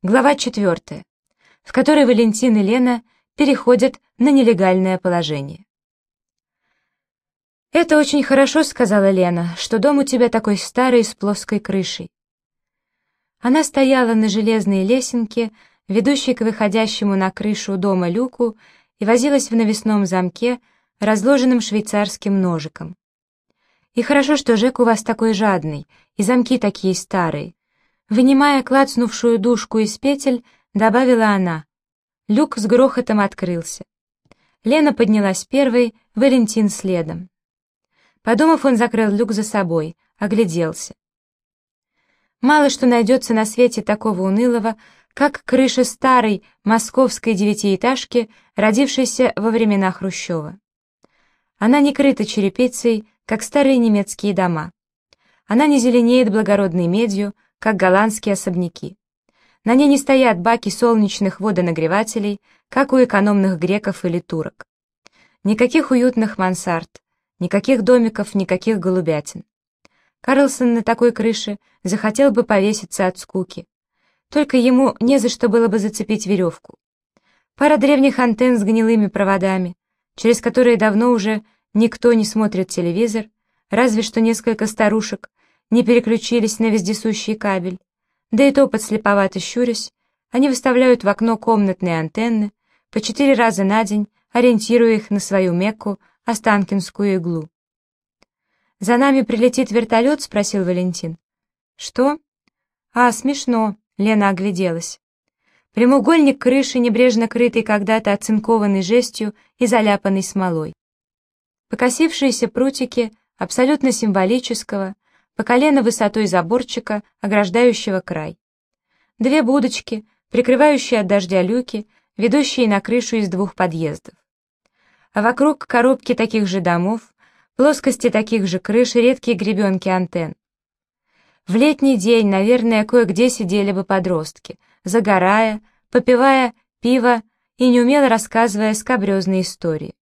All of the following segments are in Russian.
Глава 4, в которой Валентин и Лена переходят на нелегальное положение. «Это очень хорошо», — сказала Лена, — «что дом у тебя такой старый с плоской крышей». Она стояла на железной лесенке, ведущей к выходящему на крышу дома люку, и возилась в навесном замке, разложенным швейцарским ножиком. «И хорошо, что Жек у вас такой жадный, и замки такие старые. Вынимая клацнувшую дужку из петель, добавила она. Люк с грохотом открылся. Лена поднялась первой, Валентин следом. Подумав, он закрыл люк за собой, огляделся. Мало что найдется на свете такого унылого, как крыша старой московской девятиэтажки, родившейся во времена Хрущева. Она не крыта черепицей, как старые немецкие дома. Она не зеленеет благородной медью, как голландские особняки. На ней не стоят баки солнечных водонагревателей, как у экономных греков или турок. Никаких уютных мансард, никаких домиков, никаких голубятин. Карлсон на такой крыше захотел бы повеситься от скуки. Только ему не за что было бы зацепить веревку. Пара древних антенн с гнилыми проводами, через которые давно уже никто не смотрит телевизор, разве что несколько старушек, не переключились на вездесущий кабель, да и то подслеповато щурясь, они выставляют в окно комнатные антенны по четыре раза на день, ориентируя их на свою Мекку, Останкинскую иглу. «За нами прилетит вертолет?» — спросил Валентин. «Что?» «А, смешно», — Лена огляделась. Прямоугольник крыши, небрежно крытый когда-то оцинкованной жестью и заляпанной смолой. Покосившиеся прутики абсолютно символического, по колено высотой заборчика, ограждающего край. Две будочки, прикрывающие от дождя люки, ведущие на крышу из двух подъездов. А вокруг коробки таких же домов, плоскости таких же крыш и редкие гребенки антенн. В летний день, наверное, кое-где сидели бы подростки, загорая, попивая пиво и неумело рассказывая скабрезные истории.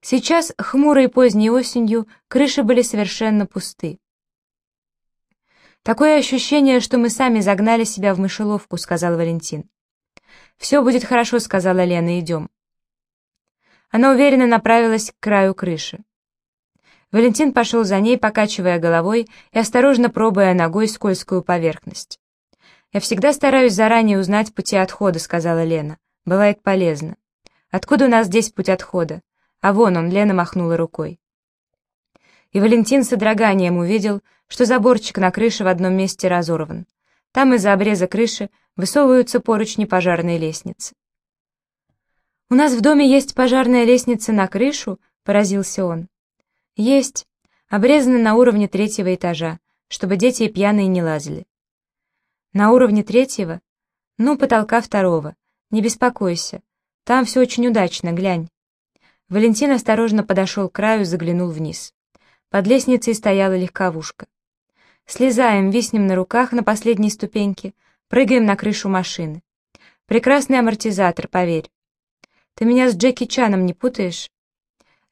Сейчас, хмурой поздней осенью, крыши были совершенно пусты. «Такое ощущение, что мы сами загнали себя в мышеловку», — сказал Валентин. «Все будет хорошо», — сказала Лена, — «идем». Она уверенно направилась к краю крыши. Валентин пошел за ней, покачивая головой и осторожно пробуя ногой скользкую поверхность. «Я всегда стараюсь заранее узнать пути отхода», — сказала Лена. «Бывает полезно». «Откуда у нас здесь путь отхода?» А вон он, Лена махнула рукой. И Валентин с содроганием увидел, что заборчик на крыше в одном месте разорван. Там из-за обреза крыши высовываются поручни пожарной лестницы. «У нас в доме есть пожарная лестница на крышу?» — поразился он. «Есть. Обрезана на уровне третьего этажа, чтобы дети и пьяные не лазили». «На уровне третьего? Ну, потолка второго. Не беспокойся. Там все очень удачно, глянь». Валентин осторожно подошел к краю и заглянул вниз. Под лестницей стояла легковушка. Слезаем, виснем на руках на последней ступеньке, прыгаем на крышу машины. Прекрасный амортизатор, поверь. Ты меня с Джеки Чаном не путаешь?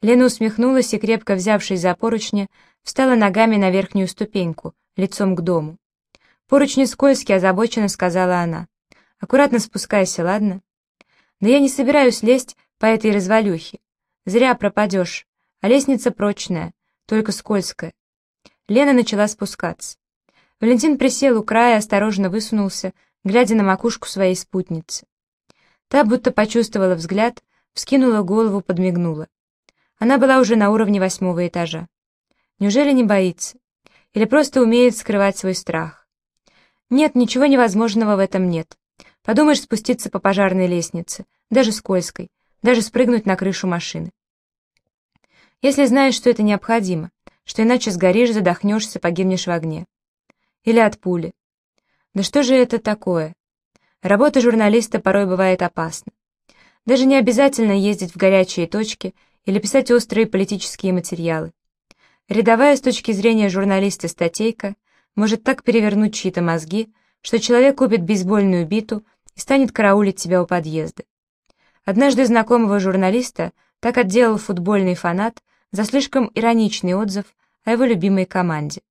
Лена усмехнулась и, крепко взявшись за поручни, встала ногами на верхнюю ступеньку, лицом к дому. «Поручни скользкие», — озабоченно сказала она. «Аккуратно спускайся, ладно?» «Да я не собираюсь лезть по этой развалюхе. Зря пропадешь, а лестница прочная, только скользкая. Лена начала спускаться. Валентин присел у края, осторожно высунулся, глядя на макушку своей спутницы. Та будто почувствовала взгляд, вскинула голову, подмигнула. Она была уже на уровне восьмого этажа. Неужели не боится? Или просто умеет скрывать свой страх? Нет, ничего невозможного в этом нет. Подумаешь спуститься по пожарной лестнице, даже скользкой, даже спрыгнуть на крышу машины. Если знаешь, что это необходимо, что иначе сгоришь, задохнешься, погибнешь в огне. Или от пули. Да что же это такое? Работа журналиста порой бывает опасна. Даже не обязательно ездить в горячие точки или писать острые политические материалы. Рядовая с точки зрения журналиста статейка может так перевернуть чьи-то мозги, что человек купит бейсбольную биту и станет караулить тебя у подъезда. Однажды знакомого журналиста так отделал футбольный фанат за слишком ироничный отзыв о его любимой команде.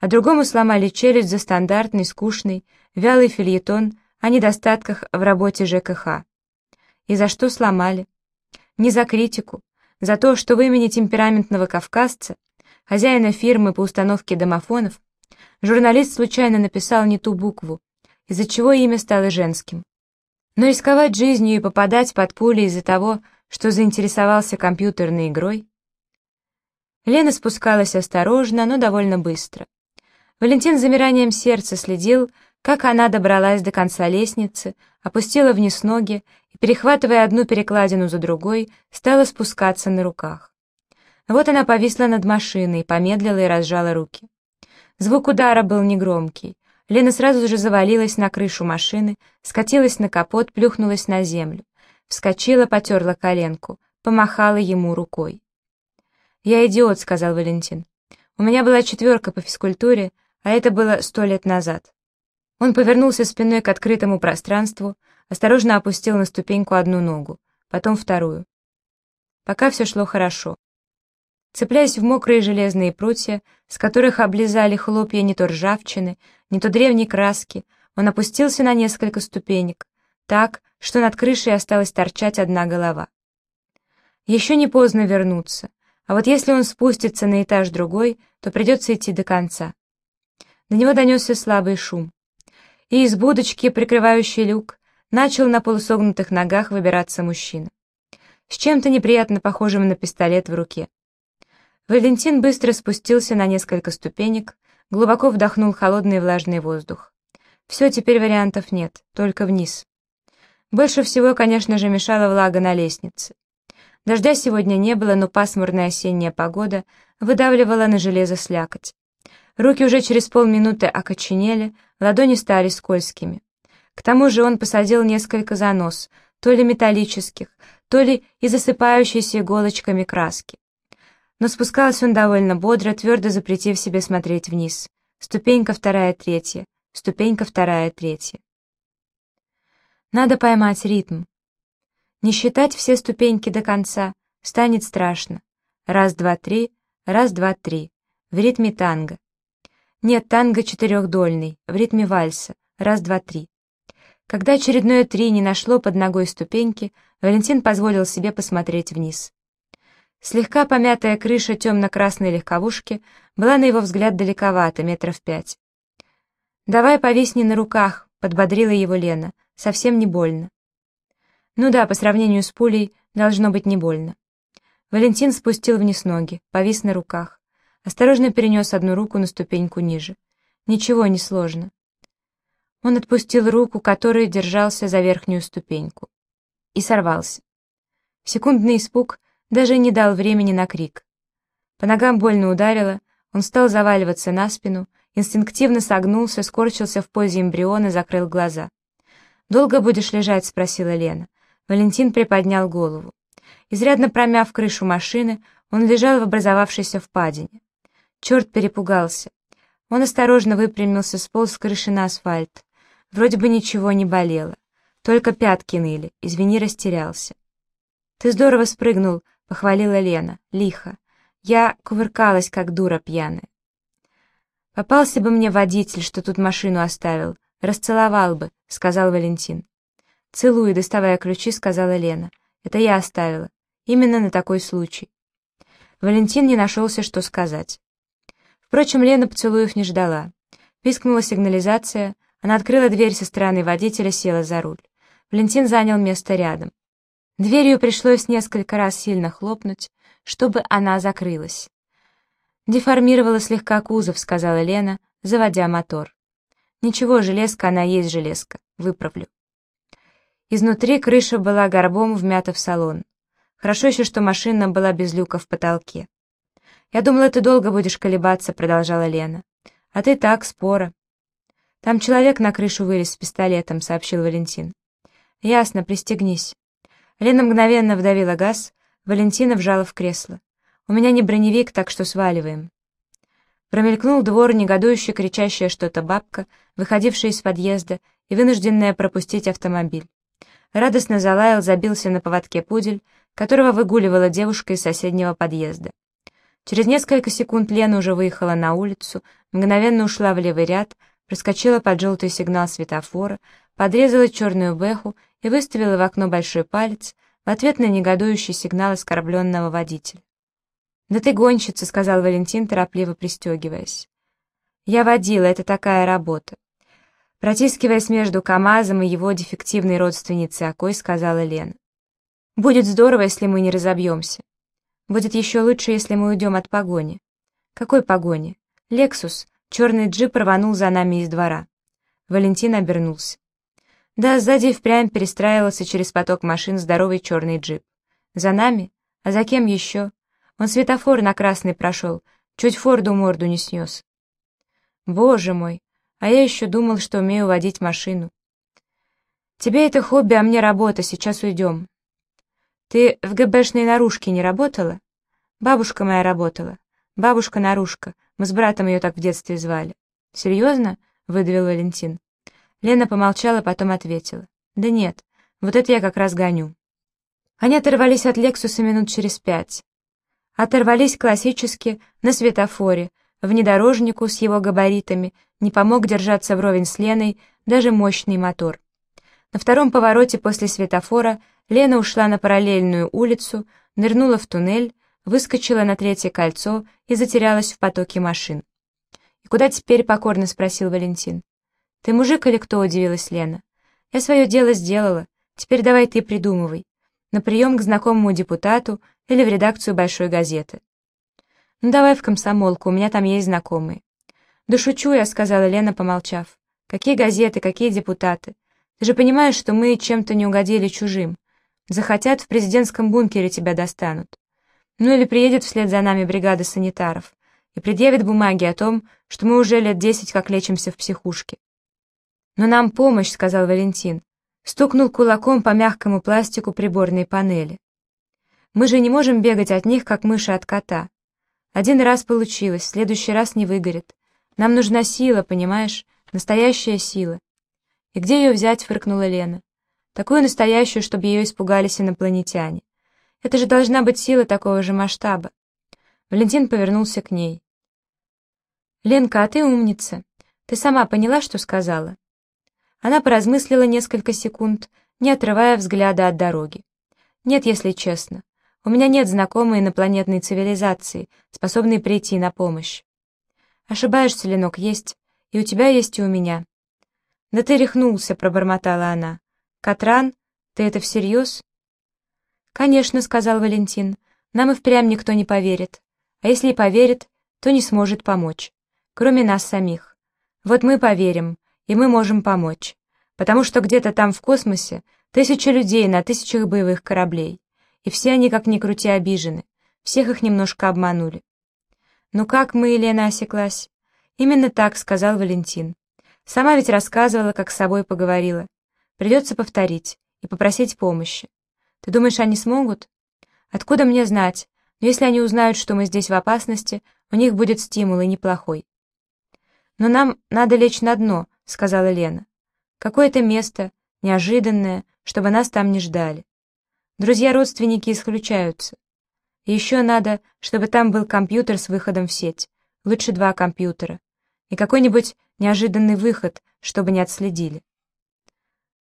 а другому сломали челюсть за стандартный, скучный, вялый фильетон о недостатках в работе ЖКХ. И за что сломали? Не за критику, за то, что в имени темпераментного кавказца, хозяина фирмы по установке домофонов, журналист случайно написал не ту букву, из-за чего имя стало женским. Но рисковать жизнью и попадать под пули из-за того, что заинтересовался компьютерной игрой? Лена спускалась осторожно, но довольно быстро. Валентин с замиранием сердца следил, как она добралась до конца лестницы, опустила вниз ноги и, перехватывая одну перекладину за другой, стала спускаться на руках. Вот она повисла над машиной, помедлила и разжала руки. Звук удара был негромкий. Лена сразу же завалилась на крышу машины, скатилась на капот, плюхнулась на землю. Вскочила, потерла коленку, помахала ему рукой. «Я идиот», — сказал Валентин. «У меня была четверка по физкультуре, а это было сто лет назад». Он повернулся спиной к открытому пространству, осторожно опустил на ступеньку одну ногу, потом вторую. Пока все шло хорошо. Цепляясь в мокрые железные прутья, с которых облизали хлопья не то ржавчины, не то древней краски, он опустился на несколько ступенек, так, что над крышей осталась торчать одна голова. Еще не поздно вернуться, а вот если он спустится на этаж другой, то придется идти до конца. До него донесся слабый шум и из будочки, прикрывающей люк, начал на полусогнутых ногах выбираться мужчина. С чем-то неприятно похожим на пистолет в руке. Валентин быстро спустился на несколько ступенек, глубоко вдохнул холодный влажный воздух. Все, теперь вариантов нет, только вниз. Больше всего, конечно же, мешала влага на лестнице. Дождя сегодня не было, но пасмурная осенняя погода выдавливала на железо слякоть. Руки уже через полминуты окоченели, ладони стали скользкими. К тому же он посадил несколько занос, то ли металлических, то ли и засыпающейся иголочками краски. Но спускался он довольно бодро, твердо запретив себе смотреть вниз. Ступенька вторая, третья, ступенька вторая, третья. Надо поймать ритм. Не считать все ступеньки до конца станет страшно. Раз, два, три, раз, два, три. В ритме танго. Нет, танго четырехдольный, в ритме вальса. Раз, два, три. Когда очередное три не нашло под ногой ступеньки, Валентин позволил себе посмотреть вниз. Слегка помятая крыша темно-красной легковушки была на его взгляд далековато, метров пять. «Давай повисни на руках», — подбодрила его Лена, — «совсем не больно». Ну да, по сравнению с пулей, должно быть не больно. Валентин спустил вниз ноги, повис на руках. Осторожно перенес одну руку на ступеньку ниже. Ничего не сложно. Он отпустил руку, которой держался за верхнюю ступеньку. И сорвался. Секундный испуг даже не дал времени на крик. По ногам больно ударило, он стал заваливаться на спину, инстинктивно согнулся, скорчился в позе эмбриона, закрыл глаза. «Долго будешь лежать?» — спросила Лена. Валентин приподнял голову. Изрядно промяв крышу машины, он лежал в образовавшейся впадине. Черт перепугался. Он осторожно выпрямился, сполз с крыши на асфальт. Вроде бы ничего не болело. Только пятки ныли. Извини, растерялся. «Ты здорово спрыгнул», — похвалила Лена. «Лихо. Я кувыркалась, как дура пьяная». «Попался бы мне водитель, что тут машину оставил. Расцеловал бы», — сказал Валентин. «Целуй, доставая ключи», — сказала Лена. «Это я оставила. Именно на такой случай». Валентин не нашелся, что сказать. Впрочем, Лена поцелуев не ждала. Пискнула сигнализация, она открыла дверь со стороны водителя, села за руль. Валентин занял место рядом. Дверью пришлось несколько раз сильно хлопнуть, чтобы она закрылась. «Деформировала слегка кузов», — сказала Лена, заводя мотор. «Ничего, железка она есть железка. Выправлю». Изнутри крыша была горбом вмята в салон. Хорошо еще, что машина была без люка в потолке. «Я думала, ты долго будешь колебаться», — продолжала Лена. «А ты так, спора». «Там человек на крышу вылез с пистолетом», — сообщил Валентин. «Ясно, пристегнись». Лена мгновенно вдавила газ, Валентина вжала в кресло. «У меня не броневик, так что сваливаем». Промелькнул двор, негодующе кричащая что-то бабка, выходившая из подъезда и вынужденная пропустить автомобиль. Радостно залаял, забился на поводке пудель, которого выгуливала девушка из соседнего подъезда. Через несколько секунд Лена уже выехала на улицу, мгновенно ушла в левый ряд, проскочила под желтый сигнал светофора, подрезала черную бэху и выставила в окно большой палец в ответ на негодующий сигнал оскорбленного водителя. «Да ты гонщица», — сказал Валентин, торопливо пристегиваясь. «Я водила, это такая работа». Протискиваясь между КамАЗом и его дефективной родственницей Окой, сказала Лена. «Будет здорово, если мы не разобьемся. Будет еще лучше, если мы уйдем от погони». «Какой погони?» «Лексус», черный джип рванул за нами из двора. Валентин обернулся. Да, сзади впрямь перестраивался через поток машин здоровый черный джип. За нами? А за кем еще? Он светофор на красный прошел, чуть Форду морду не снес. Боже мой, а я еще думал, что умею водить машину. Тебе это хобби, а мне работа, сейчас уйдем. Ты в ГБшной наружке не работала? Бабушка моя работала. Бабушка-наружка. Мы с братом ее так в детстве звали. Серьезно? Выдавил Валентин. Лена помолчала, потом ответила. Да нет, вот это я как раз гоню. Они оторвались от Лексуса минут через пять. Оторвались классически на светофоре, внедорожнику с его габаритами, не помог держаться вровень с Леной даже мощный мотор. На втором повороте после светофора Лена ушла на параллельную улицу, нырнула в туннель, выскочила на третье кольцо и затерялась в потоке машин. «И куда теперь?» — покорно спросил Валентин. «Ты мужик или кто?» — удивилась Лена. «Я свое дело сделала. Теперь давай ты придумывай. На прием к знакомому депутату или в редакцию большой газеты. «Ну давай в комсомолку, у меня там есть знакомые». «Да шучу я», — сказала Лена, помолчав. «Какие газеты, какие депутаты? Ты же понимаешь, что мы чем-то не угодили чужим. Захотят, в президентском бункере тебя достанут. Ну или приедет вслед за нами бригада санитаров и предъявит бумаги о том, что мы уже лет десять как лечимся в психушке». «Но нам помощь», — сказал Валентин. Стукнул кулаком по мягкому пластику приборной панели. Мы же не можем бегать от них, как мыши от кота. Один раз получилось, в следующий раз не выгорит. Нам нужна сила, понимаешь? Настоящая сила. И где ее взять, фыркнула Лена. Такую настоящую, чтобы ее испугались инопланетяне. Это же должна быть сила такого же масштаба. Валентин повернулся к ней. «Ленка, а ты умница. Ты сама поняла, что сказала?» Она поразмыслила несколько секунд, не отрывая взгляда от дороги. «Нет, если честно. У меня нет знакомой инопланетной цивилизации, способной прийти на помощь. Ошибаешься, Ленок, есть. И у тебя есть, и у меня. Да ты рехнулся, пробормотала она. Катран, ты это всерьез? Конечно, сказал Валентин. Нам и впрямь никто не поверит. А если и поверит, то не сможет помочь. Кроме нас самих. Вот мы поверим, и мы можем помочь. Потому что где-то там в космосе тысячи людей на тысячах боевых кораблей и все они, как ни крути, обижены. Всех их немножко обманули. «Ну как мы, Елена, осеклась?» «Именно так», — сказал Валентин. «Сама ведь рассказывала, как с собой поговорила. Придется повторить и попросить помощи. Ты думаешь, они смогут?» «Откуда мне знать? Но если они узнают, что мы здесь в опасности, у них будет стимул и неплохой». «Но нам надо лечь на дно», — сказала Лена. «Какое-то место, неожиданное, чтобы нас там не ждали. Друзья-родственники исключаются. Еще надо, чтобы там был компьютер с выходом в сеть. Лучше два компьютера. И какой-нибудь неожиданный выход, чтобы не отследили.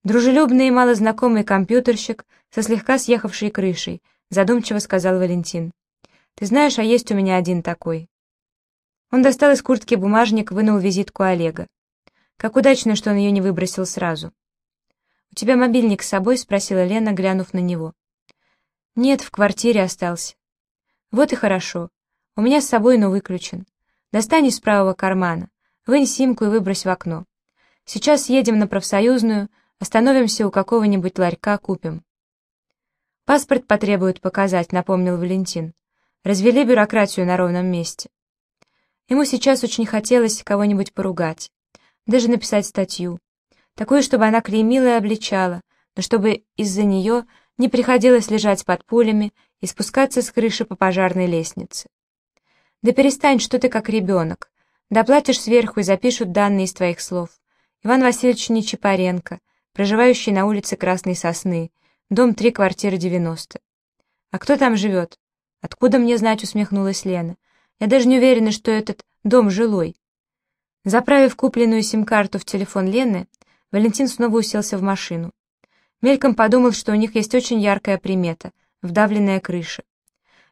Дружелюбный и малознакомый компьютерщик со слегка съехавшей крышей, задумчиво сказал Валентин. «Ты знаешь, а есть у меня один такой». Он достал из куртки бумажник, вынул визитку Олега. Как удачно, что он ее не выбросил сразу. «У тебя мобильник с собой?» — спросила Лена, глянув на него. «Нет, в квартире остался». «Вот и хорошо. У меня с собой, но выключен. Достань из правого кармана, вынь симку и выбрось в окно. Сейчас едем на профсоюзную, остановимся у какого-нибудь ларька, купим». «Паспорт потребуют показать», — напомнил Валентин. «Развели бюрократию на ровном месте». Ему сейчас очень хотелось кого-нибудь поругать, даже написать статью, такую, чтобы она клеймила и обличала, но чтобы из-за нее не приходилось лежать под пулями и спускаться с крыши по пожарной лестнице. Да перестань, что ты как ребенок. Доплатишь сверху и запишут данные из твоих слов. Иван Васильевич Нечапаренко, проживающий на улице Красной Сосны, дом 3, квартира 90. А кто там живет? Откуда мне знать, усмехнулась Лена. Я даже не уверена, что этот дом жилой. Заправив купленную сим-карту в телефон Лены, Валентин снова уселся в машину. Мельком подумал, что у них есть очень яркая примета — вдавленная крыша.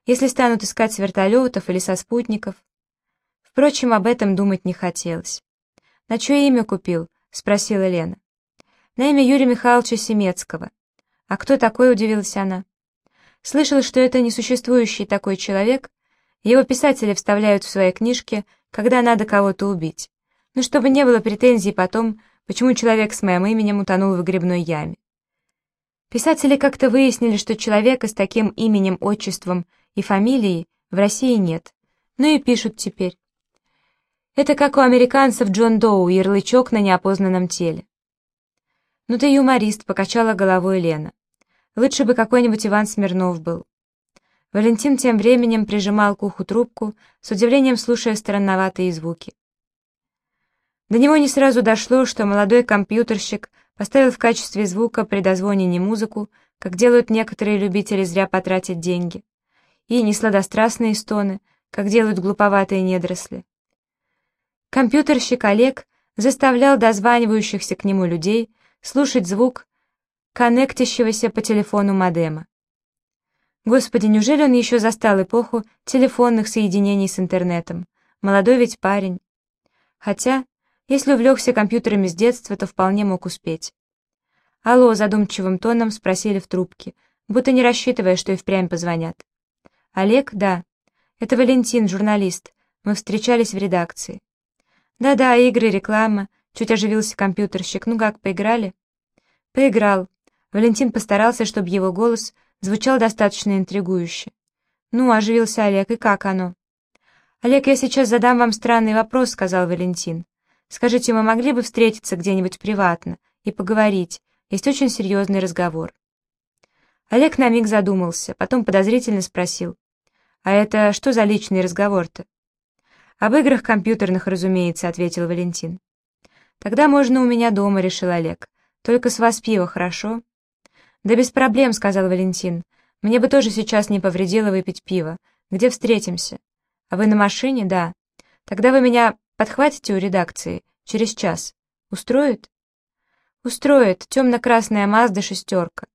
Если станут искать с вертолетов или со спутников. Впрочем, об этом думать не хотелось. «На чье имя купил?» — спросила Лена. «На имя Юрия Михайловича Семецкого». «А кто такой?» — удивилась она. Слышала, что это несуществующий такой человек. Его писатели вставляют в свои книжки, когда надо кого-то убить но чтобы не было претензий потом, почему человек с моим именем утонул в грибной яме. Писатели как-то выяснили, что человека с таким именем, отчеством и фамилией в России нет, ну и пишут теперь. Это как у американцев Джон Доу, ярлычок на неопознанном теле. «Ну ты юморист», — покачала головой Лена. «Лучше бы какой-нибудь Иван Смирнов был». Валентин тем временем прижимал к уху трубку, с удивлением слушая странноватые звуки. До него не сразу дошло, что молодой компьютерщик поставил в качестве звука при дозвоне не музыку, как делают некоторые любители зря потратить деньги, и не сладострастные стоны, как делают глуповатые недоросли. Компьютерщик Олег заставлял дозванивающихся к нему людей слушать звук коннектящегося по телефону модема. Господи, неужели он еще застал эпоху телефонных соединений с интернетом? Молодой ведь парень. Хотя если увлекся компьютерами с детства, то вполне мог успеть. «Алло», — задумчивым тоном спросили в трубке, будто не рассчитывая, что и впрямь позвонят. «Олег? Да. Это Валентин, журналист. Мы встречались в редакции». «Да-да, игры, реклама», — чуть оживился компьютерщик. «Ну как, поиграли?» «Поиграл». Валентин постарался, чтобы его голос звучал достаточно интригующе. «Ну, оживился Олег, и как оно?» «Олег, я сейчас задам вам странный вопрос», — сказал Валентин. Скажите, мы могли бы встретиться где-нибудь приватно и поговорить? Есть очень серьезный разговор». Олег на миг задумался, потом подозрительно спросил. «А это что за личный разговор-то?» «Об играх компьютерных, разумеется», — ответил Валентин. «Тогда можно у меня дома», — решил Олег. «Только с вас пиво, хорошо?» «Да без проблем», — сказал Валентин. «Мне бы тоже сейчас не повредило выпить пиво. Где встретимся?» «А вы на машине?» «Да». «Тогда вы меня Подхватите у редакции. Через час. Устроит? Устроит. Темно-красная Мазда шестерка.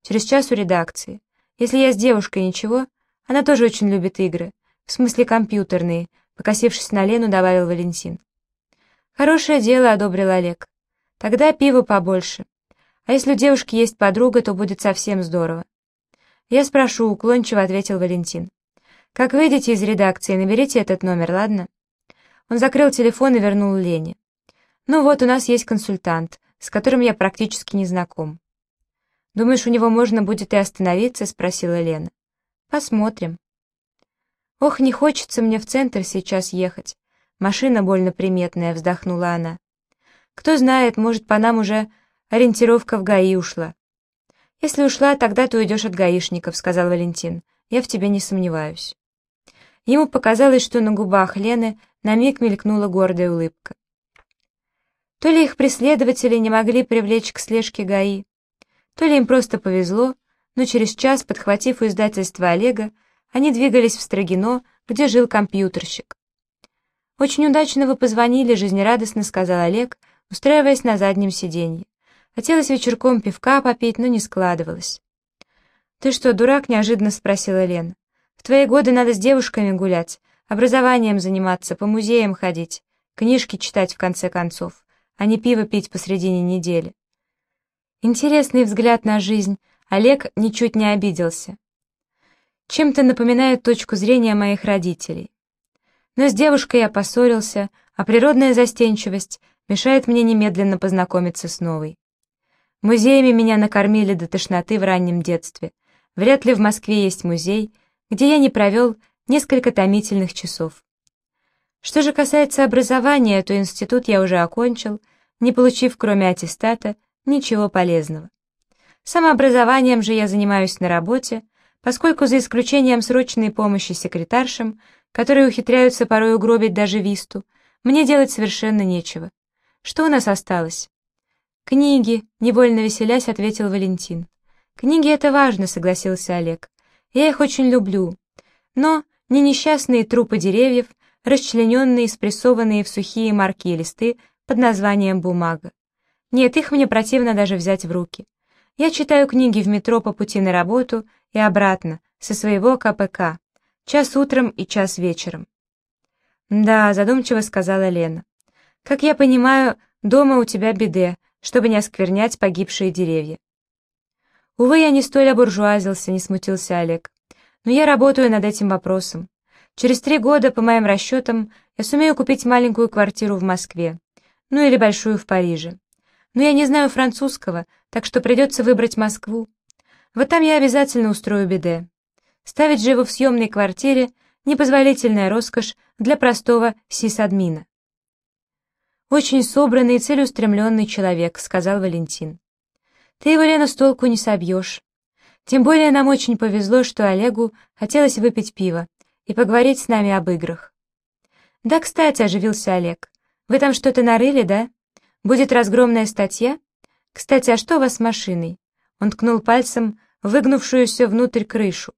Через час у редакции. Если я с девушкой ничего, она тоже очень любит игры. В смысле компьютерные. Покосившись на Лену, добавил Валентин. Хорошее дело, одобрил Олег. Тогда пиво побольше. А если у девушки есть подруга, то будет совсем здорово. Я спрошу, уклончиво ответил Валентин. Как выйдете из редакции, наберите этот номер, ладно? Он закрыл телефон и вернул Лене. «Ну вот, у нас есть консультант, с которым я практически не знаком». «Думаешь, у него можно будет и остановиться?» — спросила Лена. «Посмотрим». «Ох, не хочется мне в центр сейчас ехать. Машина больно приметная», — вздохнула она. «Кто знает, может, по нам уже ориентировка в ГАИ ушла». «Если ушла, тогда ты уйдешь от гаишников», — сказал Валентин. «Я в тебе не сомневаюсь». Ему показалось, что на губах Лены на миг мелькнула гордая улыбка. То ли их преследователи не могли привлечь к слежке ГАИ, то ли им просто повезло, но через час, подхватив у издательства Олега, они двигались в Строгино, где жил компьютерщик. «Очень удачно вы позвонили», — жизнерадостно сказал Олег, устраиваясь на заднем сиденье. Хотелось вечерком пивка попить, но не складывалось. «Ты что, дурак?» — неожиданно спросила Лена. «В твои годы надо с девушками гулять, Образованием заниматься, по музеям ходить, книжки читать в конце концов, а не пиво пить посредине недели. Интересный взгляд на жизнь. Олег ничуть не обиделся. Чем-то напоминает точку зрения моих родителей. Но с девушкой я поссорился, а природная застенчивость мешает мне немедленно познакомиться с новой. Музеями меня накормили до тошноты в раннем детстве. Вряд ли в Москве есть музей, где я не провел несколько томительных часов. Что же касается образования, то институт я уже окончил, не получив кроме аттестата ничего полезного. Самообразованием же я занимаюсь на работе, поскольку за исключением срочной помощи секретаршам, которые ухитряются порой угробить даже висту, мне делать совершенно нечего. Что у нас осталось? Книги, невольно веселясь, ответил Валентин. Книги — это важно, согласился Олег. Я их очень люблю. Но не несчастные трупы деревьев, расчлененные, спрессованные в сухие марки листы под названием «бумага». Нет, их мне противно даже взять в руки. Я читаю книги в метро по пути на работу и обратно, со своего КПК. Час утром и час вечером. «Да», — задумчиво сказала Лена. «Как я понимаю, дома у тебя беде, чтобы не осквернять погибшие деревья». «Увы, я не столь обуржуазился», — не смутился Олег. «Но я работаю над этим вопросом. Через три года, по моим расчетам, я сумею купить маленькую квартиру в Москве, ну или большую в Париже. Но я не знаю французского, так что придется выбрать Москву. Вот там я обязательно устрою беде. Ставить же его в съемной квартире — непозволительная роскошь для простого сисадмина. «Очень собранный и целеустремленный человек», — сказал Валентин. «Ты его, Лена, с толку не собьешь. Тем более нам очень повезло, что Олегу хотелось выпить пиво и поговорить с нами об играх». «Да, кстати», — оживился Олег, — «вы там что-то нарыли, да? Будет разгромная статья? Кстати, а что у вас с машиной?» Он ткнул пальцем выгнувшуюся внутрь крышу.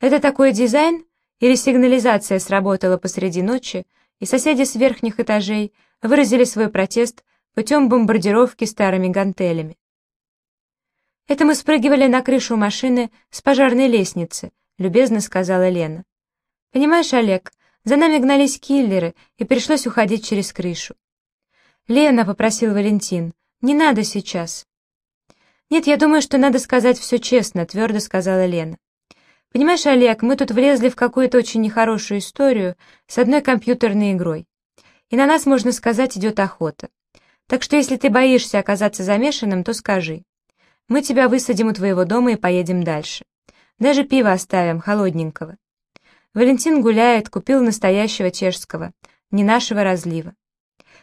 «Это такой дизайн, или сигнализация сработала посреди ночи, и соседи с верхних этажей выразили свой протест путем бомбардировки старыми гантелями. «Это мы спрыгивали на крышу машины с пожарной лестницы», — любезно сказала Лена. «Понимаешь, Олег, за нами гнались киллеры, и пришлось уходить через крышу». «Лена», — попросил Валентин, — «не надо сейчас». «Нет, я думаю, что надо сказать все честно», — твердо сказала Лена. Понимаешь, Олег, мы тут влезли в какую-то очень нехорошую историю с одной компьютерной игрой. И на нас, можно сказать, идет охота. Так что если ты боишься оказаться замешанным, то скажи. Мы тебя высадим у твоего дома и поедем дальше. Даже пиво оставим, холодненького. Валентин гуляет, купил настоящего чешского, не нашего разлива.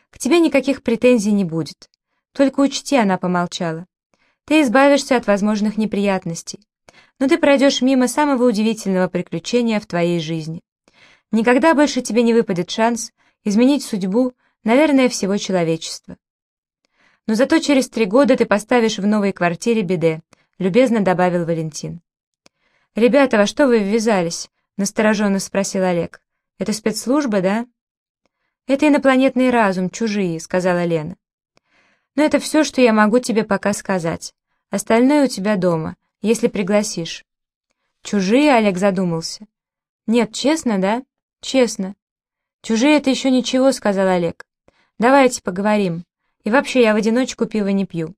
К тебе никаких претензий не будет. Только учти, она помолчала. Ты избавишься от возможных неприятностей но ты пройдешь мимо самого удивительного приключения в твоей жизни. Никогда больше тебе не выпадет шанс изменить судьбу, наверное, всего человечества. Но зато через три года ты поставишь в новой квартире беде, любезно добавил Валентин. «Ребята, во что вы ввязались?» — настороженно спросил Олег. «Это спецслужба, да?» «Это инопланетный разум, чужие», — сказала Лена. «Но это все, что я могу тебе пока сказать. Остальное у тебя дома если пригласишь». «Чужие?» — Олег задумался. «Нет, честно, да?» «Честно». «Чужие — это еще ничего», — сказал Олег. «Давайте поговорим. И вообще, я в одиночку пиво не пью.